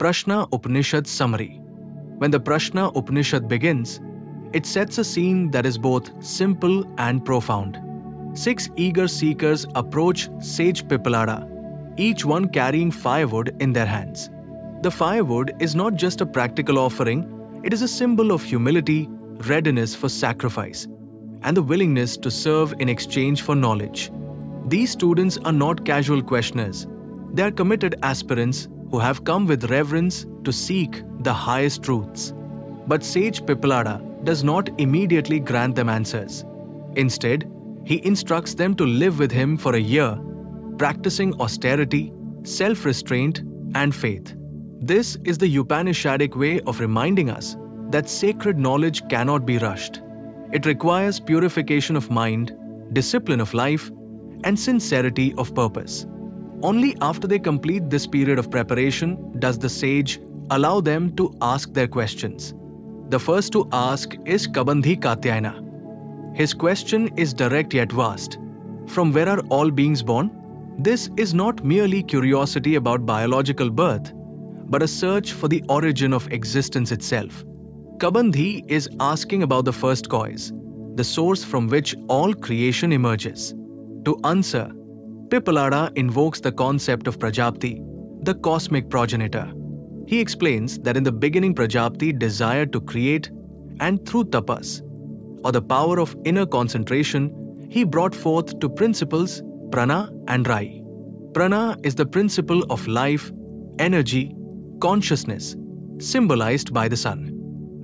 Prashna Upanishad Summary. When the Prashna Upanishad begins, it sets a scene that is both simple and profound. Six eager seekers approach sage Pippalada, each one carrying firewood in their hands. The firewood is not just a practical offering, it is a symbol of humility, readiness for sacrifice, and the willingness to serve in exchange for knowledge. These students are not casual questioners, they are committed aspirants who have come with reverence to seek the highest truths. But Sage Pippalada does not immediately grant them answers. Instead, he instructs them to live with him for a year, practicing austerity, self restraint, and faith. This is the Upanishadic way of reminding us that sacred knowledge cannot be rushed. It requires purification of mind, discipline of life, and sincerity of purpose. Only after they complete this period of preparation does the sage allow them to ask their questions. The first to ask is Kabandhi Katyayana. His question is direct yet vast. From where are all beings born? This is not merely curiosity about biological birth, but a search for the origin of existence itself. Kabandhi is asking about the first cause, the source from which all creation emerges. To answer, Pippalada invokes the concept of Prajapati, the cosmic progenitor. He explains that in the beginning Prajapati desired to create, and through tapas, or the power of inner concentration, he brought forth two principles, prana and rai. Prana is the principle of life, energy, consciousness, symbolized by the sun.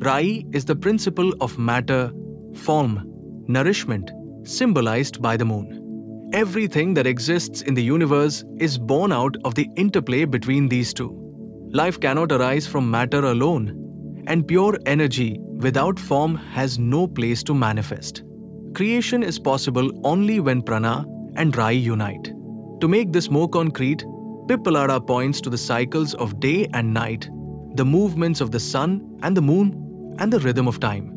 Rai is the principle of matter, form, nourishment, symbolized by the moon. Everything that exists in the universe is born out of the interplay between these two. Life cannot arise from matter alone, and pure energy without form has no place to manifest. Creation is possible only when prana and rai unite. To make this more concrete, Pippalada points to the cycles of day and night, the movements of the sun and the moon, and the rhythm of time.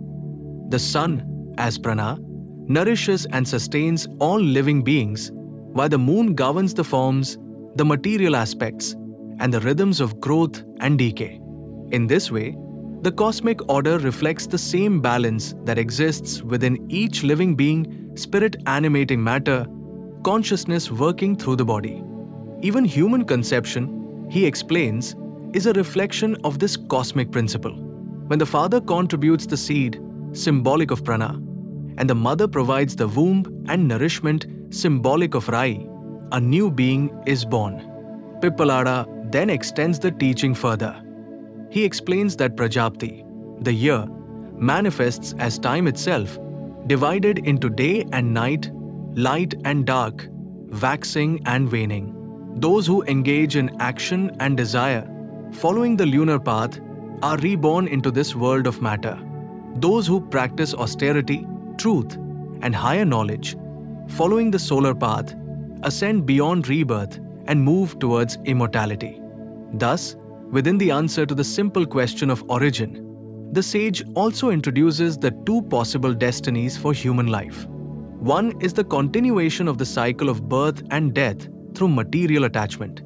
The sun, as prana, nourishes and sustains all living beings, while the moon governs the forms, the material aspects, and the rhythms of growth and decay. In this way, the cosmic order reflects the same balance that exists within each living being, spirit animating matter, consciousness working through the body. Even human conception, he explains, is a reflection of this cosmic principle. When the father contributes the seed, symbolic of prana, and the mother provides the womb and nourishment, symbolic of rai, a new being is born. Pippalada then extends the teaching further. He explains that Prajapati, the year, manifests as time itself, divided into day and night, light and dark, waxing and waning. Those who engage in action and desire, following the lunar path, are reborn into this world of matter. Those who practice austerity, truth, and higher knowledge, following the solar path, ascend beyond rebirth and move towards immortality. Thus, within the answer to the simple question of origin, the sage also introduces the two possible destinies for human life. One is the continuation of the cycle of birth and death through material attachment,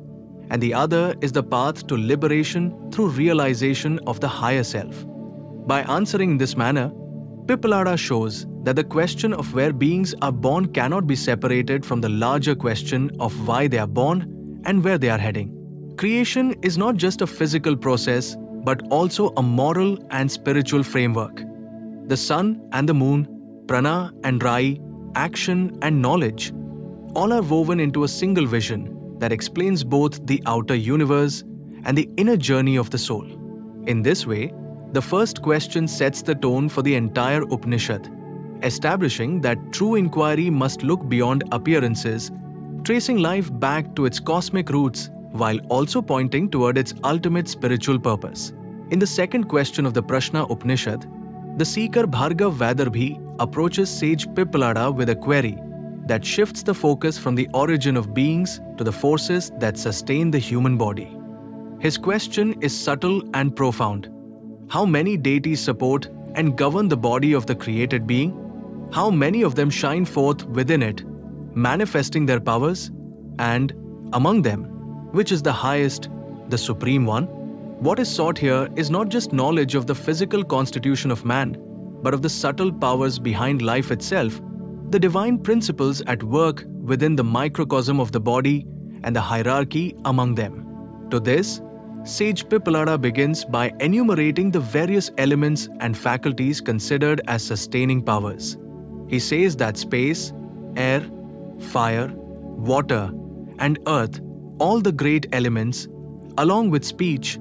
and the other is the path to liberation through realization of the higher self. By answering in this manner, Pippalada shows that the question of where beings are born cannot be separated from the larger question of why they are born and where they are heading. Creation is not just a physical process, but also a moral and spiritual framework. The sun and the moon, prana and rai, action and knowledge, all are woven into a single vision that explains both the outer universe and the inner journey of the soul. In this way, the first question sets the tone for the entire Upanishad, establishing that true inquiry must look beyond appearances, tracing life back to its cosmic roots while also pointing toward its ultimate spiritual purpose. In the second question of the Prashna Upanishad, the seeker Bhargav Vaidarbhi approaches sage Pippalada with a query that shifts the focus from the origin of beings to the forces that sustain the human body. His question is subtle and profound. How many deities support and govern the body of the created being? How many of them shine forth within it, manifesting their powers? And, among them, which is the highest, the supreme one? What is sought here is not just knowledge of the physical constitution of man, but of the subtle powers behind life itself, the divine principles at work within the microcosm of the body and the hierarchy among them. To this, Sage Pippalada begins by enumerating the various elements and faculties considered as sustaining powers. He says that space, air, fire, water, and earth, all the great elements, along with speech,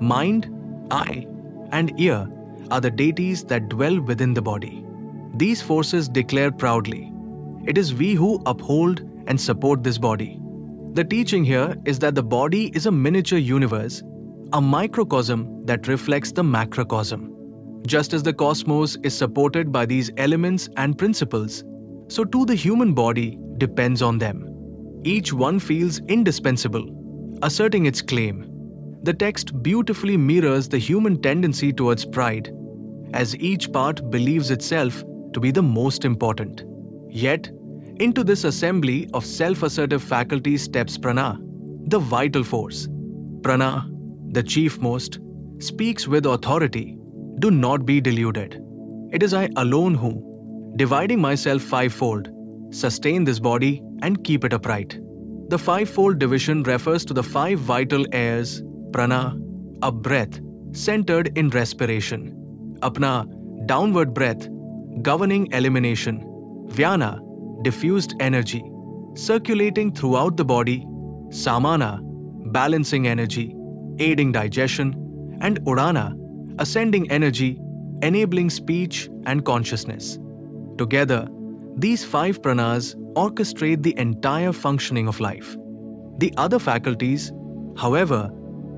mind, eye, and ear, are the deities that dwell within the body. These forces declare proudly it is we who uphold and support this body. The teaching here is that the body is a miniature universe, a microcosm that reflects the macrocosm. Just as the cosmos is supported by these elements and principles, so too the human body depends on them. Each one feels indispensable, asserting its claim. The text beautifully mirrors the human tendency towards pride, as each part believes itself to be the most important. Yet, into this assembly of self assertive faculties steps Prana, the vital force. Prana, the chiefmost, speaks with authority. Do not be deluded. It is I alone who, dividing myself fivefold, sustain this body and keep it upright. The fivefold division refers to the five vital airs prana, a breath centered in respiration, apna, downward breath, governing elimination, vyana, diffused energy, circulating throughout the body, samana, balancing energy, aiding digestion, and udana, ascending energy, enabling speech and consciousness. Together, these five pranas orchestrate the entire functioning of life. The other faculties, however,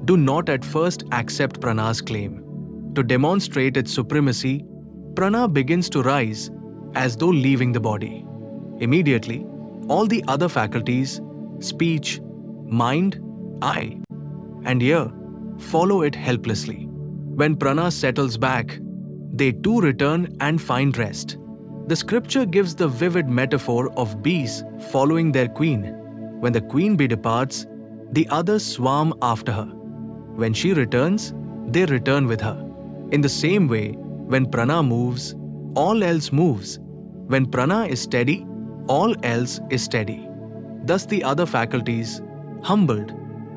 do not at first accept prana's claim. To demonstrate its supremacy, prana begins to rise as though leaving the body. Immediately, all the other faculties, speech, mind, eye, and ear, follow it helplessly. When prana settles back, they too return and find rest. The scripture gives the vivid metaphor of bees following their queen. When the queen bee departs, the others swarm after her. When she returns, they return with her. In the same way, when prana moves, all else moves. When prana is steady, all else is steady. Thus, the other faculties, humbled,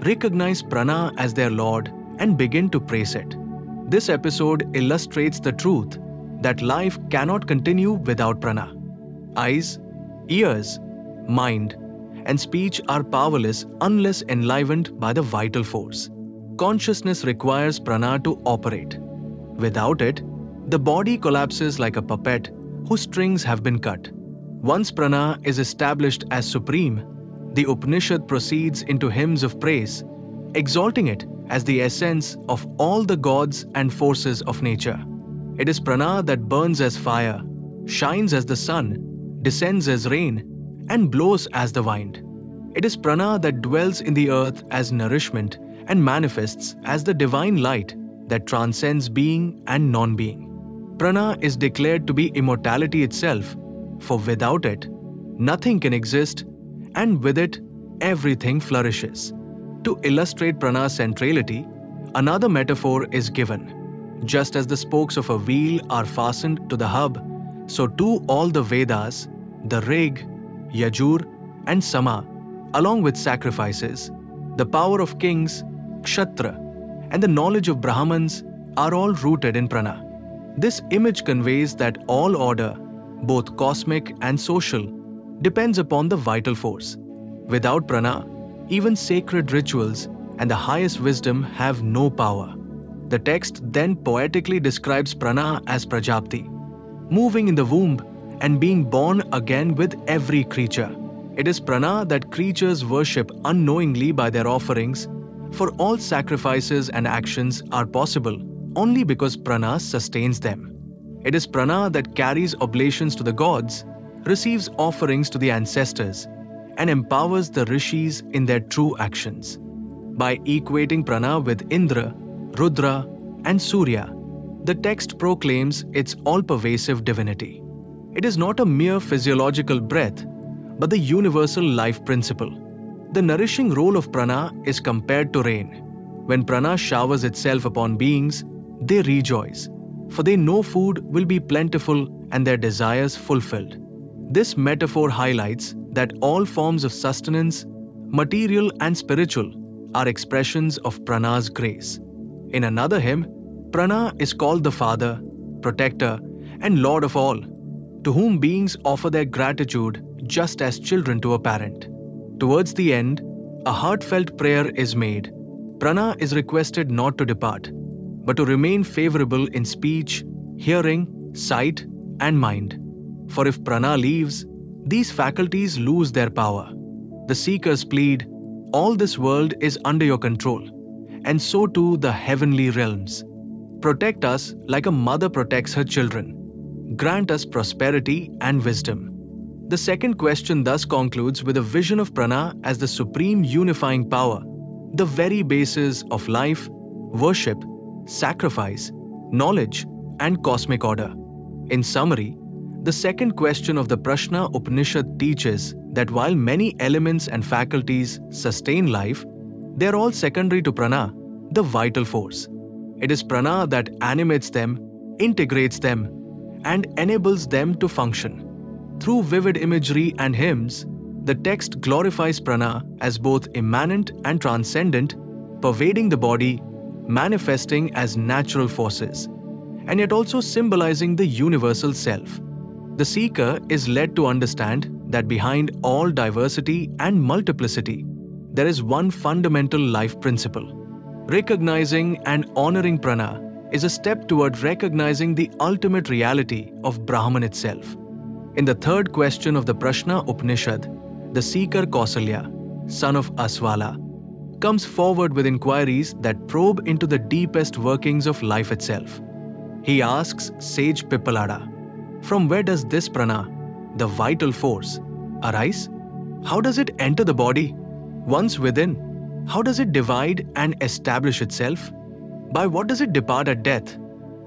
recognize prana as their Lord and begin to praise it. This episode illustrates the truth that life cannot continue without prana. Eyes, ears, mind, and speech are powerless unless enlivened by the vital force. Consciousness requires prana to operate. Without it, the body collapses like a puppet whose strings have been cut. Once prana is established as supreme, the Upanishad proceeds into hymns of praise, exalting it as the essence of all the gods and forces of nature. It is prana that burns as fire, shines as the sun, descends as rain, and blows as the wind. It is prana that dwells in the earth as nourishment and manifests as the divine light that transcends being and non being. Prana is declared to be immortality itself, for without it, nothing can exist, and with it, everything flourishes. To illustrate prana's centrality, another metaphor is given. Just as the spokes of a wheel are fastened to the hub, so too all the Vedas, the Rig, Yajur, and Sama, along with sacrifices, the power of kings, Kshatra, and the knowledge of Brahmans are all rooted in prana. This image conveys that all order, both cosmic and social, depends upon the vital force. Without prana, even sacred rituals and the highest wisdom have no power. The text then poetically describes Prana as Prajapati, moving in the womb and being born again with every creature. It is Prana that creatures worship unknowingly by their offerings, for all sacrifices and actions are possible only because Prana sustains them. It is Prana that carries oblations to the gods, receives offerings to the ancestors, and empowers the rishis in their true actions. By equating Prana with Indra, Rudra, and Surya, the text proclaims its all pervasive divinity. It is not a mere physiological breath, but the universal life principle. The nourishing role of prana is compared to rain. When prana showers itself upon beings, they rejoice, for they know food will be plentiful and their desires fulfilled. This metaphor highlights that all forms of sustenance, material and spiritual, are expressions of prana's grace. In another hymn, prana is called the Father, Protector, and Lord of all, to whom beings offer their gratitude just as children to a parent. Towards the end, a heartfelt prayer is made. Prana is requested not to depart, but to remain favorable in speech, hearing, sight, and mind. For if prana leaves, these faculties lose their power. The seekers plead, All this world is under your control, and so too the heavenly realms. Protect us like a mother protects her children. Grant us prosperity and wisdom. The second question thus concludes with a vision of prana as the supreme unifying power, the very basis of life, worship, sacrifice, knowledge, and cosmic order. In summary, the second question of the Prashna Upanishad teaches that while many elements and faculties sustain life, they are all secondary to prana, the vital force. It is prana that animates them, integrates them, and enables them to function. Through vivid imagery and hymns, the text glorifies prana as both immanent and transcendent, pervading the body, manifesting as natural forces, and yet also symbolizing the universal self. The seeker is led to understand that behind all diversity and multiplicity, there is one fundamental life principle. Recognizing and honoring prana is a step toward recognizing the ultimate reality of Brahman itself. In the third question of the Prashna Upanishad, the seeker Kausalya, son of Aswala, comes forward with inquiries that probe into the deepest workings of life itself. He asks sage Pippalada, from where does this prana, the vital force, arise? How does it enter the body? Once within, how does it divide and establish itself? By what does it depart at death?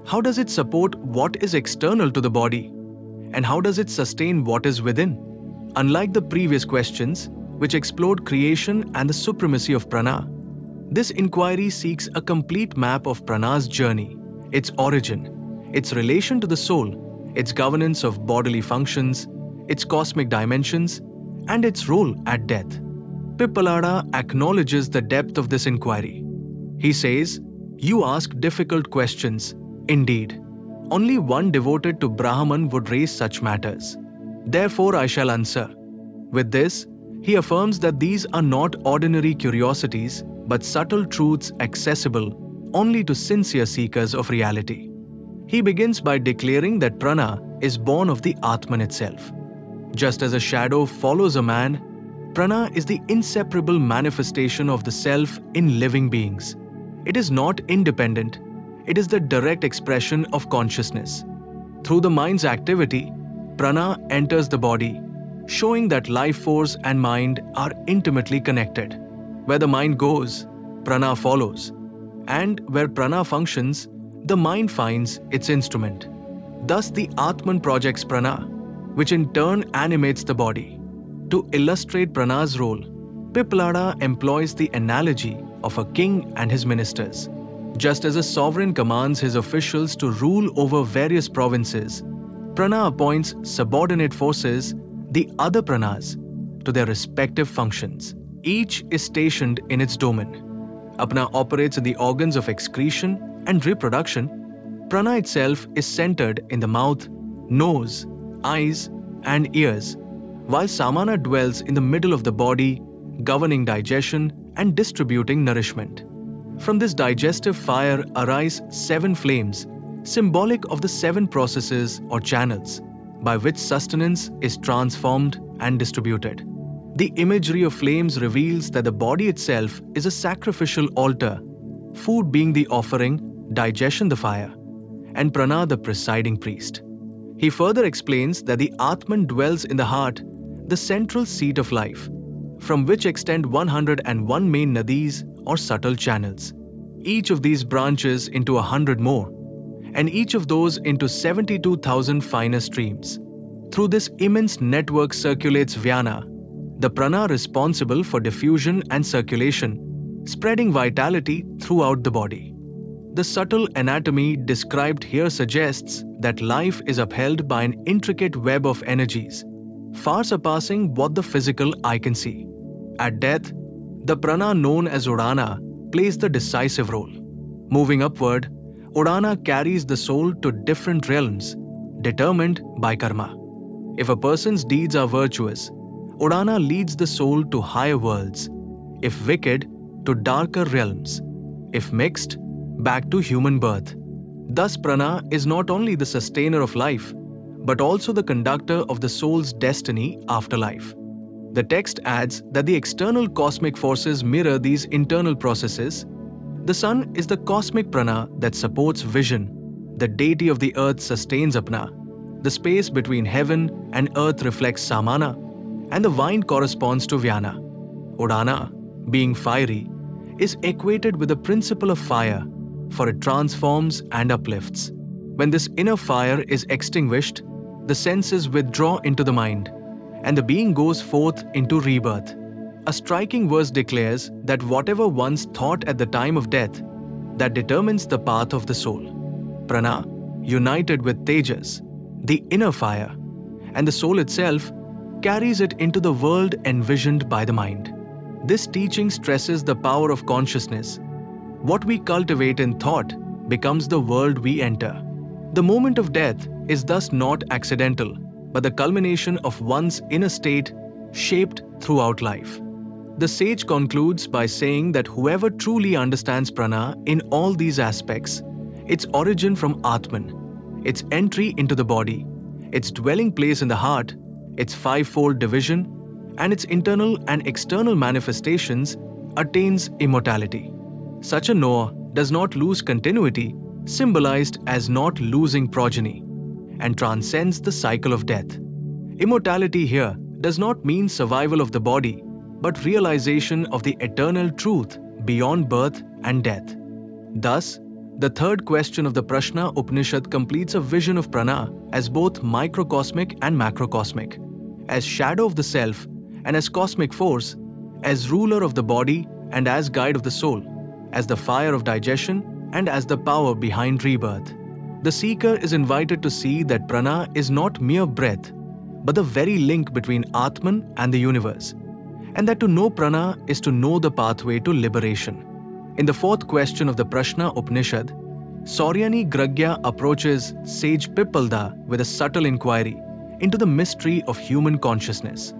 How does it support what is external to the body? And how does it sustain what is within? Unlike the previous questions, which explored creation and the supremacy of prana, this inquiry seeks a complete map of prana's journey, its origin, its relation to the soul, its governance of bodily functions, its cosmic dimensions, and its role at death. Pippalada acknowledges the depth of this inquiry. He says, you ask difficult questions, indeed. Only one devoted to Brahman would raise such matters. Therefore, I shall answer. With this, he affirms that these are not ordinary curiosities, but subtle truths accessible only to sincere seekers of reality. He begins by declaring that prana is born of the Atman itself. Just as a shadow follows a man, prana is the inseparable manifestation of the self in living beings. It is not independent, it is the direct expression of consciousness. Through the mind's activity, prana enters the body, showing that life force and mind are intimately connected. Where the mind goes, prana follows, and where prana functions, the mind finds its instrument. Thus, the Atman projects prana, which in turn animates the body. To illustrate prana's role, Pippalada employs the analogy of a king and his ministers. Just as a sovereign commands his officials to rule over various provinces, Prana appoints subordinate forces, the other pranas, to their respective functions. Each is stationed in its domain. Apna operates in the organs of excretion and reproduction. Prana itself is centered in the mouth, nose, eyes, and ears, while Samana dwells in the middle of the body, governing digestion and distributing nourishment. From this digestive fire arise seven flames, symbolic of the seven processes or channels by which sustenance is transformed and distributed. The imagery of flames reveals that the body itself is a sacrificial altar, food being the offering, digestion the fire, and prana the presiding priest. He further explains that the Atman dwells in the heart, the central seat of life, from which extend 101 main nadis or subtle channels. Each of these branches into a hundred more, and each of those into 72,000 finer streams. Through this immense network circulates Vyana, the prana responsible for diffusion and circulation, spreading vitality throughout the body. The subtle anatomy described here suggests that life is upheld by an intricate web of energies, far surpassing what the physical eye can see. At death, the prana known as Udana plays the decisive role. Moving upward, Udana carries the soul to different realms, determined by karma. If a person's deeds are virtuous, Udana leads the soul to higher worlds. If wicked, to darker realms. If mixed, back to human birth. Thus, prana is not only the sustainer of life, but also the conductor of the soul's destiny after life. The text adds that the external cosmic forces mirror these internal processes. The sun is the cosmic prana that supports vision. The deity of the earth sustains apna. The space between heaven and earth reflects samana, and the vine corresponds to vyana. Udana, being fiery, is equated with the principle of fire for it transforms and uplifts. When this inner fire is extinguished, the senses withdraw into the mind, and the being goes forth into rebirth. A striking verse declares that whatever one's thought at the time of death, that determines the path of the soul. Prana, united with Tejas, the inner fire, and the soul itself, carries it into the world envisioned by the mind. This teaching stresses the power of consciousness what we cultivate in thought becomes the world we enter. The moment of death is thus not accidental, but the culmination of one's inner state shaped throughout life. The sage concludes by saying that whoever truly understands prana in all these aspects, its origin from Atman, its entry into the body, its dwelling place in the heart, its fivefold division, and its internal and external manifestations, attains immortality. Such a knower does not lose continuity, symbolized as not losing progeny, and transcends the cycle of death. Immortality here does not mean survival of the body, but realization of the eternal truth beyond birth and death. Thus, the third question of the Prashna Upanishad completes a vision of prana as both microcosmic and macrocosmic, as shadow of the self and as cosmic force, as ruler of the body and as guide of the soul as the fire of digestion and as the power behind rebirth. The seeker is invited to see that prana is not mere breath, but the very link between Atman and the universe, and that to know prana is to know the pathway to liberation. In the fourth question of the Prashna Upanishad, Sauryani Gragya approaches sage Pippalda with a subtle inquiry into the mystery of human consciousness.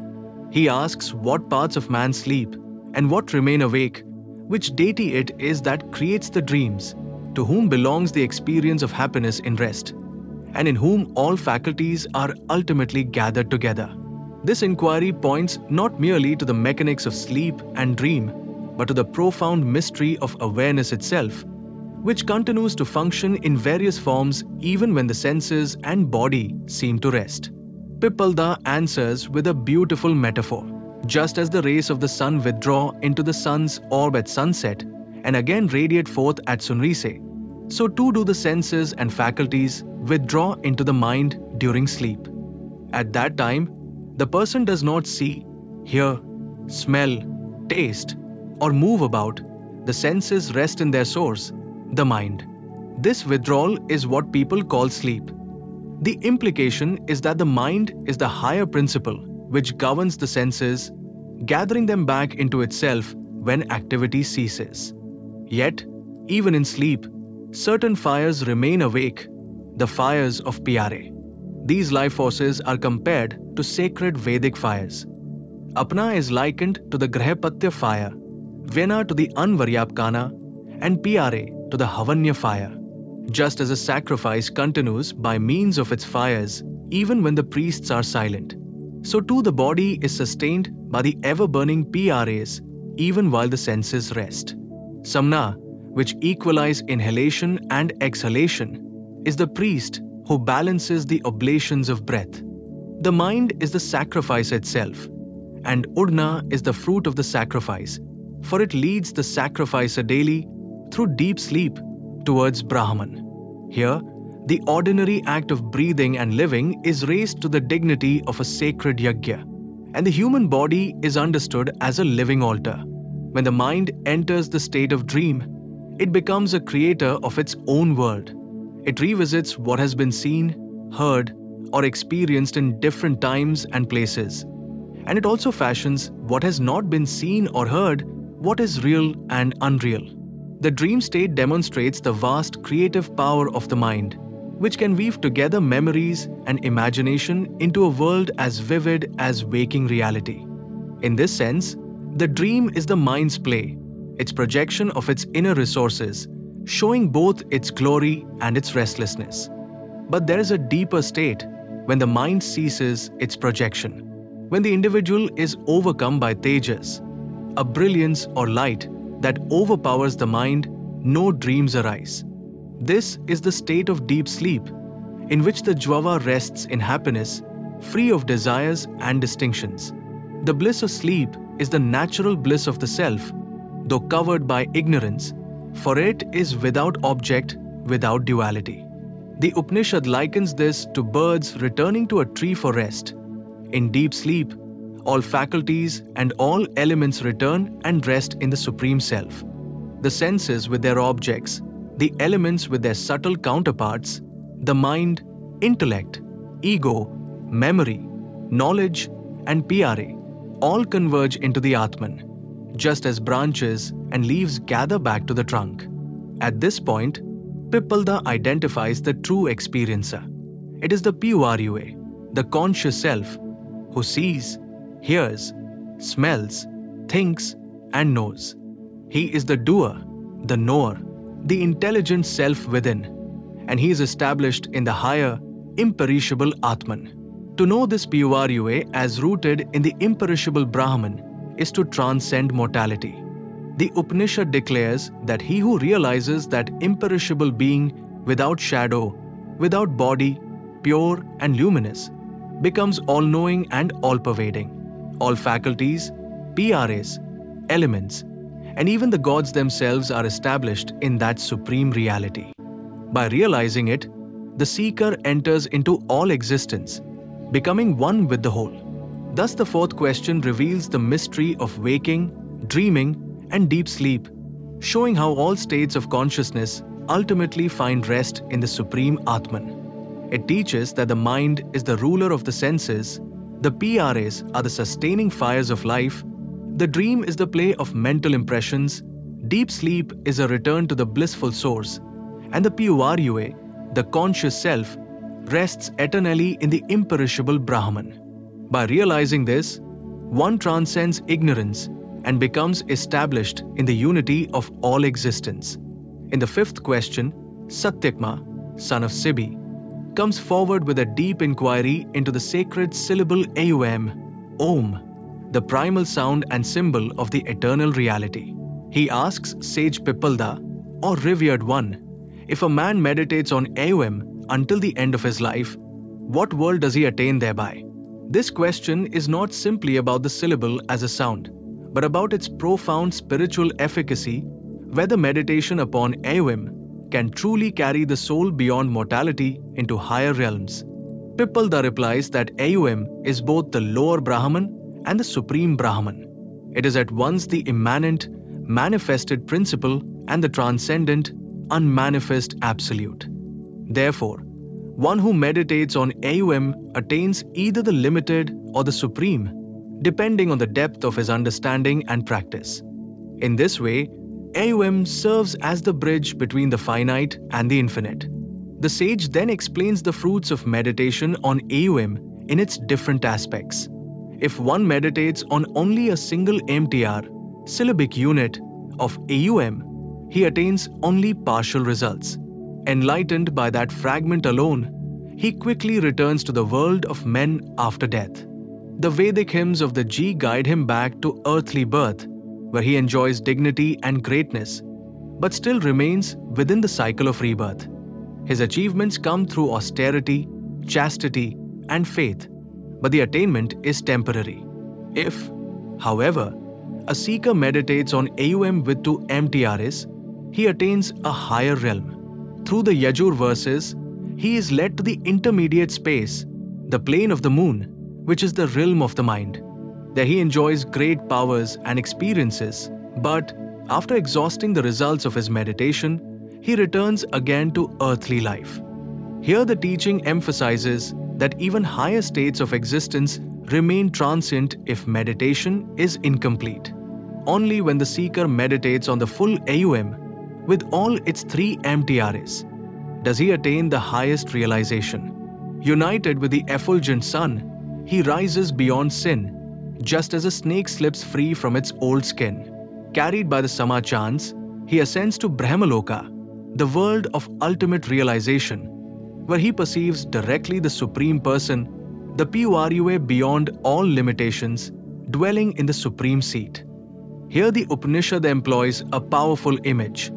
He asks what parts of man sleep and what remain awake which deity it is that creates the dreams, to whom belongs the experience of happiness in rest, and in whom all faculties are ultimately gathered together. This inquiry points not merely to the mechanics of sleep and dream, but to the profound mystery of awareness itself, which continues to function in various forms even when the senses and body seem to rest. Pippalda answers with a beautiful metaphor. Just as the rays of the sun withdraw into the sun's orb at sunset and again radiate forth at sunrise, so too do the senses and faculties withdraw into the mind during sleep. At that time, the person does not see, hear, smell, taste, or move about. The senses rest in their source, the mind. This withdrawal is what people call sleep. The implication is that the mind is the higher principle which governs the senses, gathering them back into itself when activity ceases. Yet, even in sleep, certain fires remain awake, the fires of Pyare. These life forces are compared to sacred Vedic fires. Apna is likened to the Grahapatya fire, Vena to the Anvaryapkana, and Pyare to the Havanya fire. Just as a sacrifice continues by means of its fires, even when the priests are silent, so too the body is sustained by the ever burning PRAs even while the senses rest. Samna, which equalize inhalation and exhalation, is the priest who balances the oblations of breath. The mind is the sacrifice itself, and Udna is the fruit of the sacrifice, for it leads the sacrificer daily through deep sleep towards Brahman. Here, the ordinary act of breathing and living is raised to the dignity of a sacred yajna, and the human body is understood as a living altar. when the mind enters the state of dream, it becomes a creator of its own world. It revisits what has been seen, heard, or experienced in different times and places. And it also fashions what has not been seen or heard, what is real and unreal. The dream state demonstrates the vast creative power of the mind, which can weave together memories and imagination into a world as vivid as waking reality. In this sense, the dream is the mind's play, its projection of its inner resources, showing both its glory and its restlessness. But there is a deeper state when the mind ceases its projection, when the individual is overcome by tejas, a brilliance or light that overpowers the mind, no dreams arise. This is the state of deep sleep, in which the jwava rests in happiness, free of desires and distinctions. The bliss of sleep is the natural bliss of the self, though covered by ignorance, for it is without object, without duality. The Upanishad likens this to birds returning to a tree for rest. In deep sleep, all faculties and all elements return and rest in the Supreme Self. The senses with their objects, the elements with their subtle counterparts, the mind, intellect, ego, memory, knowledge, and PRA all converge into the Atman, just as branches and leaves gather back to the trunk. At this point, Pippalda identifies the true experiencer. It is the Pivarua, the conscious self, who sees, hears, smells, thinks, and knows. He is the doer, the knower, the intelligent self within, and he is established in the higher, imperishable Atman. To know this Pivarua as rooted in the imperishable Brahman is to transcend mortality. The Upanishad declares that he who realizes that imperishable being without shadow, without body, pure and luminous, becomes all knowing and all pervading. All faculties, PRAs, elements, and even the gods themselves are established in that supreme reality. By realizing it, the seeker enters into all existence becoming one with the whole. Thus, the fourth question reveals the mystery of waking, dreaming, and deep sleep, showing how all states of consciousness ultimately find rest in the Supreme Atman. It teaches that the mind is the ruler of the senses, the PRAs are the sustaining fires of life, the dream is the play of mental impressions, deep sleep is a return to the blissful source, and the Pivarua, the conscious self, rests eternally in the imperishable Brahman. By realizing this, one transcends ignorance and becomes established in the unity of all existence. In the fifth question, Satyakma, son of Sibi, comes forward with a deep inquiry into the sacred syllable Aum, Om, the primal sound and symbol of the eternal reality. He asks sage Pipalda, or revered one, if a man meditates on Aum until the end of his life, what world does he attain thereby? This question is not simply about the syllable as a sound, but about its profound spiritual efficacy, whether meditation upon Aum can truly carry the soul beyond mortality into higher realms. Pipalda replies that Aum is both the lower Brahman and the supreme Brahman. It is at once the immanent, manifested principle and the transcendent, unmanifest absolute. Therefore, one who meditates on Aum attains either the limited or the supreme, depending on the depth of his understanding and practice. In this way, Aum serves as the bridge between the finite and the infinite. The sage then explains the fruits of meditation on Aum in its different aspects. If one meditates on only a single MTR, syllabic unit, of AUM, he attains only partial results. Enlightened by that fragment alone, he quickly returns to the world of men after death. The Vedic hymns of the G guide him back to earthly birth, where he enjoys dignity and greatness, but still remains within the cycle of rebirth. His achievements come through austerity, chastity, and faith, but the attainment is temporary. If, however, a seeker meditates on AUM with two MTRs, he attains a higher realm. Through the Yajur verses, he is led to the intermediate space, the plane of the moon, which is the realm of the mind. There he enjoys great powers and experiences, But after exhausting the results of his meditation, he returns again to earthly life. Here, the teaching emphasizes that even higher states of existence remain transient if meditation is incomplete. Only when the seeker meditates on the full AUM with all its three MTRs does he attain the highest realization. United with the effulgent sun, he rises beyond sin, just as a snake slips free from its old skin. Carried by the Samachans, he ascends to Brahmaloka, the world of ultimate realization, where he perceives directly the Supreme Person, the Purua beyond all limitations, dwelling in the Supreme Seat. Here, the Upanishad employs a powerful image.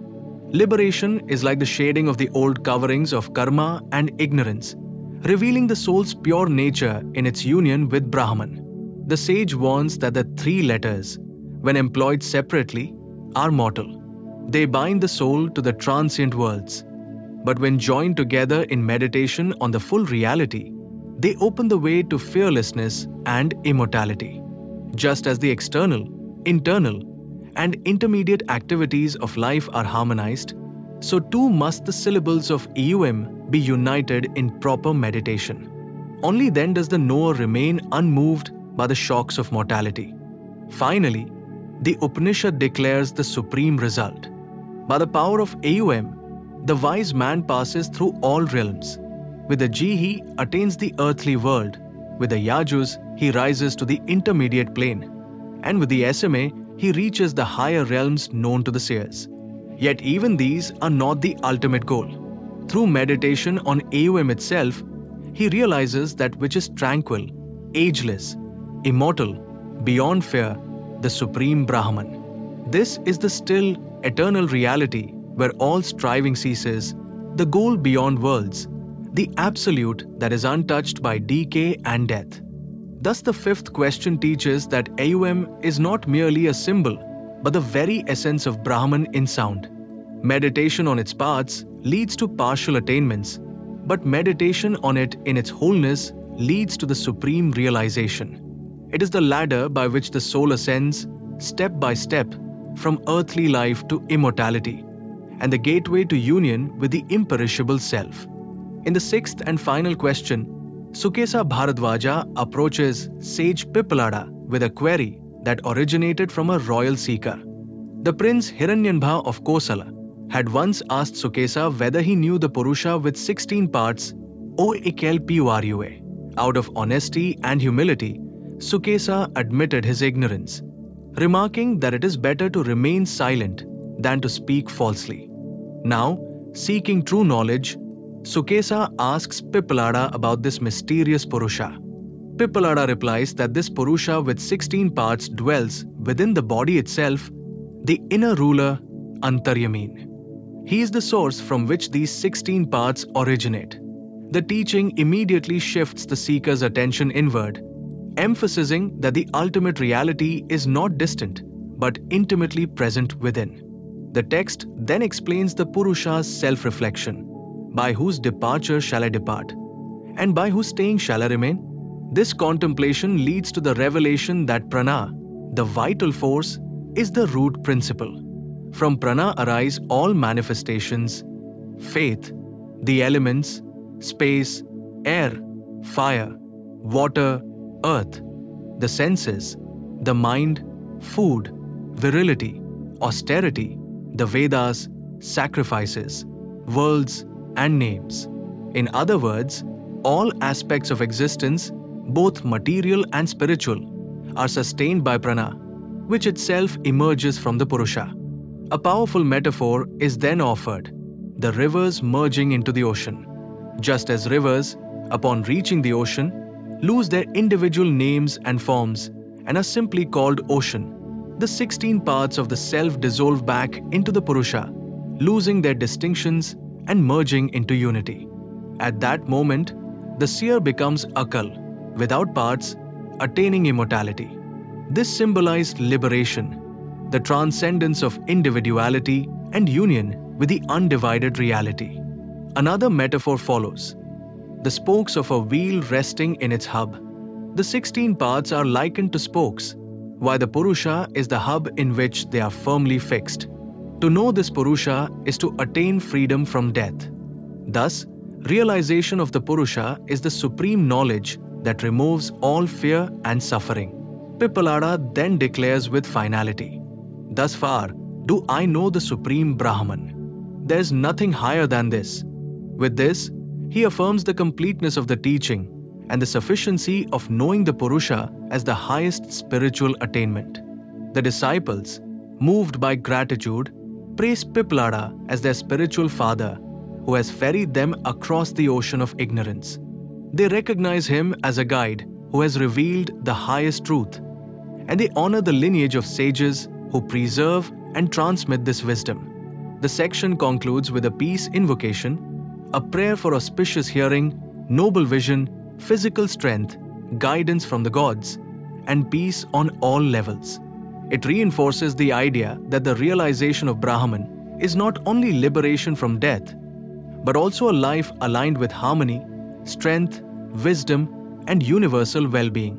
Liberation is like the shading of the old coverings of karma and ignorance, revealing the soul's pure nature in its union with Brahman. The sage warns that the three letters, when employed separately, are mortal. They bind the soul to the transient worlds. But when joined together in meditation on the full reality, they open the way to fearlessness and immortality. Just as the external, internal, and intermediate activities of life are harmonized, so too must the syllables of EUM be united in proper meditation. Only then does the knower remain unmoved by the shocks of mortality. Finally, the Upanishad declares the supreme result. By the power of AUM, the wise man passes through all realms. With the G, he attains the earthly world. With the Yajus, he rises to the intermediate plane. And with the SMA, he reaches the higher realms known to the seers. Yet, even these are not the ultimate goal. Through meditation on AUM itself, he realizes that which is tranquil, ageless, immortal, beyond fear, the Supreme Brahman. This is the still, eternal reality where all striving ceases, the goal beyond worlds, the absolute that is untouched by decay and death. Thus, the fifth question teaches that AUM is not merely a symbol, but the very essence of Brahman in sound. Meditation on its parts leads to partial attainments, but meditation on it in its wholeness leads to the supreme realization. It is the ladder by which the soul ascends, step by step, from earthly life to immortality, and the gateway to union with the imperishable self. In the sixth and final question, Sukesa Bharadwaja approaches sage Pippalada with a query that originated from a royal seeker. The prince Hiranyanbha of Kosala had once asked Sukesa whether he knew the Purusha with 16 parts, O Ikel Piwarue. Out of honesty and humility, Sukesa admitted his ignorance, remarking that it is better to remain silent than to speak falsely. Now, seeking true knowledge, Sukesa asks Pippalada about this mysterious Purusha. Pippalada replies that this Purusha with 16 parts dwells within the body itself, the inner ruler, Antaryamin. He is the source from which these 16 parts originate. The teaching immediately shifts the seeker's attention inward, emphasizing that the ultimate reality is not distant but intimately present within. The text then explains the Purusha's self reflection by whose departure shall I depart? And by whose staying shall I remain? This contemplation leads to the revelation that prana, the vital force, is the root principle. From prana arise all manifestations faith, the elements, space, air, fire, water, earth, the senses, the mind, food, virility, austerity, the Vedas, sacrifices, worlds, and names. In other words, all aspects of existence, both material and spiritual, are sustained by prana, which itself emerges from the Purusha. A powerful metaphor is then offered the rivers merging into the ocean. Just as rivers, upon reaching the ocean, lose their individual names and forms and are simply called ocean, the 16 parts of the self dissolve back into the Purusha, losing their distinctions and merging into unity. At that moment, the seer becomes Akal, without parts, attaining immortality. This symbolized liberation, the transcendence of individuality and union with the undivided reality. Another metaphor follows the spokes of a wheel resting in its hub. The 16 parts are likened to spokes, why the Purusha is the hub in which they are firmly fixed. To know this Purusha is to attain freedom from death. Thus, realization of the Purusha is the supreme knowledge that removes all fear and suffering. Pippalada then declares with finality Thus far, do I know the Supreme Brahman. There's nothing higher than this. With this, he affirms the completeness of the teaching and the sufficiency of knowing the Purusha as the highest spiritual attainment. The disciples, moved by gratitude, praise Pippalada as their spiritual father who has ferried them across the ocean of ignorance. They recognize him as a guide who has revealed the highest truth, and they honor the lineage of sages who preserve and transmit this wisdom. The section concludes with a peace invocation, a prayer for auspicious hearing, noble vision, physical strength, guidance from the gods, and peace on all levels. It reinforces the idea that the realization of Brahman is not only liberation from death, but also a life aligned with harmony, strength, wisdom, and universal well being.